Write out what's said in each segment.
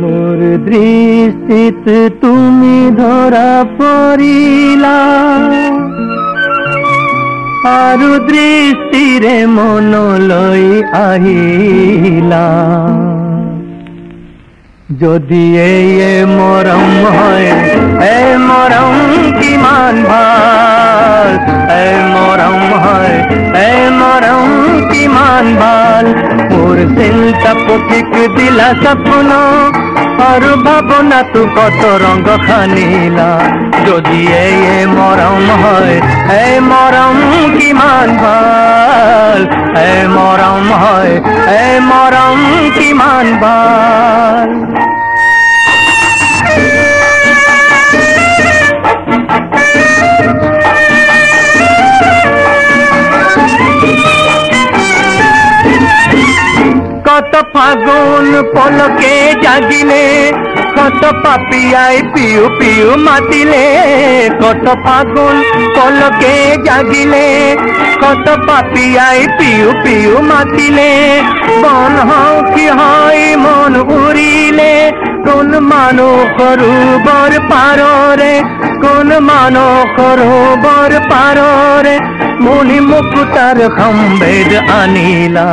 মোর দৃষ্টিত তুমি ধরা পড়িলা। আৰু দৃষ্টিৰে মনলৈ আহিলা। যদি এই মৰম হয়, এ মৰম কিমান ভালো এ মৰম হয়, এ মৰম কিমান ভালো পথিক দিলা সপন আৰু ভাৱনা তু কত ৰঙ খানিলা যদি এই মৰম হয়, এই মৰম কিমান ভালো এই মৰম হয়, এই মৰম কিমান ভালো কত ফাগুন পলকে জাগিলে, কত পাপিয়াই পিউ পিউ মাতিলে, কত ফাগুন পলকে জাগিলে, কত পাপিয়াই পিউ পিউ মাতিলে কোন মানুহৰো বৰ পাৰৰে কোন মানুহৰো বৰ পাৰৰে মনি মুকুতার খম্বেদ আনিলা,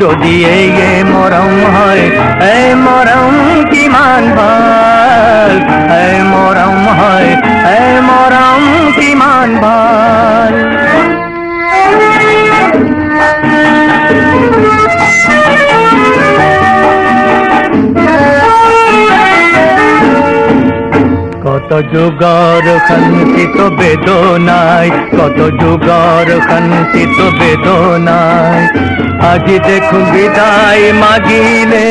যদি এই মরম হয় এ মরম কিমান ভালো এ মরম হয় এ মরম কিমান ভালো কত যুগর খন্তিত বেদনায়, কত যুগর খন্তিত বেদনায়। আজি দেখুন বিদায় মাগিলে,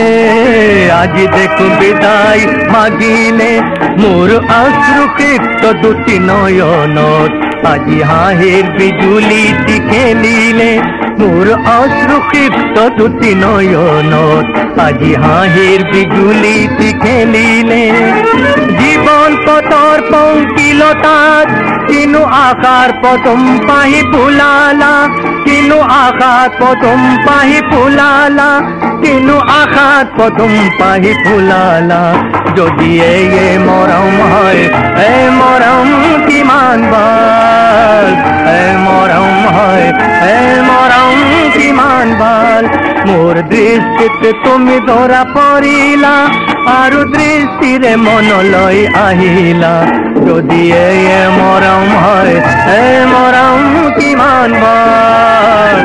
আজি দেখুন বিদায় মাগিলে। মোর অশ্রুক্ষিপ্ত দুটি নয়নত, আজি হাহের বিজুলি খেলিলে মোর অশ্রুক্ষিপ্ত দুটি নয়নত আজি হাহের বিজুলি খেলিলে জীবন পতর পঙ্কিলতাত কিনু আকার পদম পাহি ফুলালা। কিনু আকার পদম পাহি ফুলালা। কিনু আকার পদম পাহি ফুলালা। যদি এই মরম হয়, এ মরম কিমান বাল? দৃষ্টিতে তুমি ধরা পড়িলা আৰু দৃষ্টিৰে মনলৈ আহিলা। যদি এয়ে মৰম হয় এ মৰম কিমান বাৰ